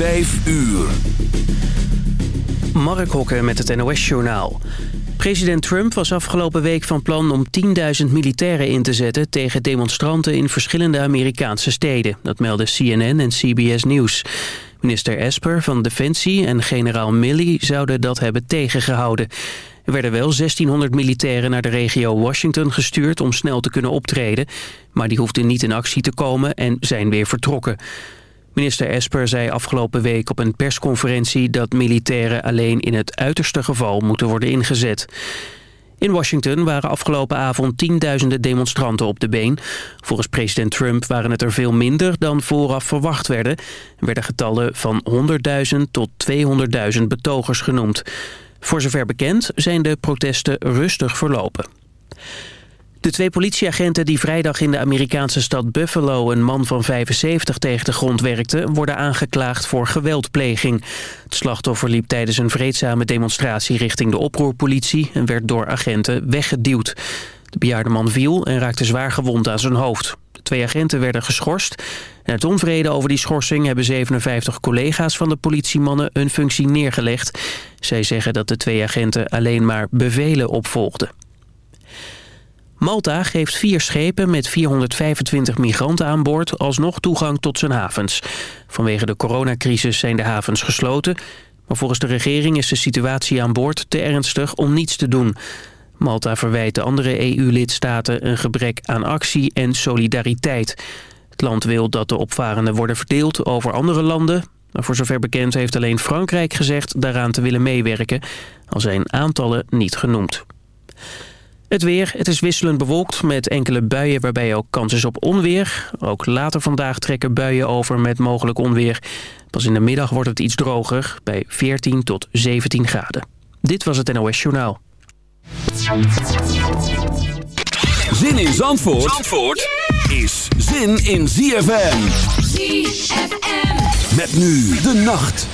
5 uur. Mark Hokker met het NOS-journaal. President Trump was afgelopen week van plan om 10.000 militairen in te zetten... tegen demonstranten in verschillende Amerikaanse steden. Dat melden CNN en CBS News. Minister Esper van Defensie en generaal Milley zouden dat hebben tegengehouden. Er werden wel 1600 militairen naar de regio Washington gestuurd om snel te kunnen optreden. Maar die hoefden niet in actie te komen en zijn weer vertrokken. Minister Esper zei afgelopen week op een persconferentie... dat militairen alleen in het uiterste geval moeten worden ingezet. In Washington waren afgelopen avond tienduizenden demonstranten op de been. Volgens president Trump waren het er veel minder dan vooraf verwacht werden. Er werden getallen van 100.000 tot 200.000 betogers genoemd. Voor zover bekend zijn de protesten rustig verlopen. De twee politieagenten die vrijdag in de Amerikaanse stad Buffalo... een man van 75 tegen de grond werkte... worden aangeklaagd voor geweldpleging. Het slachtoffer liep tijdens een vreedzame demonstratie... richting de oproerpolitie en werd door agenten weggeduwd. De bejaarde man viel en raakte zwaar gewond aan zijn hoofd. De twee agenten werden geschorst. En uit onvrede over die schorsing hebben 57 collega's van de politiemannen hun functie neergelegd. Zij zeggen dat de twee agenten alleen maar bevelen opvolgden. Malta geeft vier schepen met 425 migranten aan boord alsnog toegang tot zijn havens. Vanwege de coronacrisis zijn de havens gesloten. Maar volgens de regering is de situatie aan boord te ernstig om niets te doen. Malta verwijt de andere EU-lidstaten een gebrek aan actie en solidariteit. Het land wil dat de opvarenden worden verdeeld over andere landen. Maar voor zover bekend heeft alleen Frankrijk gezegd daaraan te willen meewerken. Al zijn aantallen niet genoemd. Het weer, het is wisselend bewolkt met enkele buien waarbij ook kans is op onweer. Ook later vandaag trekken buien over met mogelijk onweer. Pas in de middag wordt het iets droger bij 14 tot 17 graden. Dit was het NOS Journaal. Zin in Zandvoort, Zandvoort is zin in ZFM. ZFM. Met nu de nacht.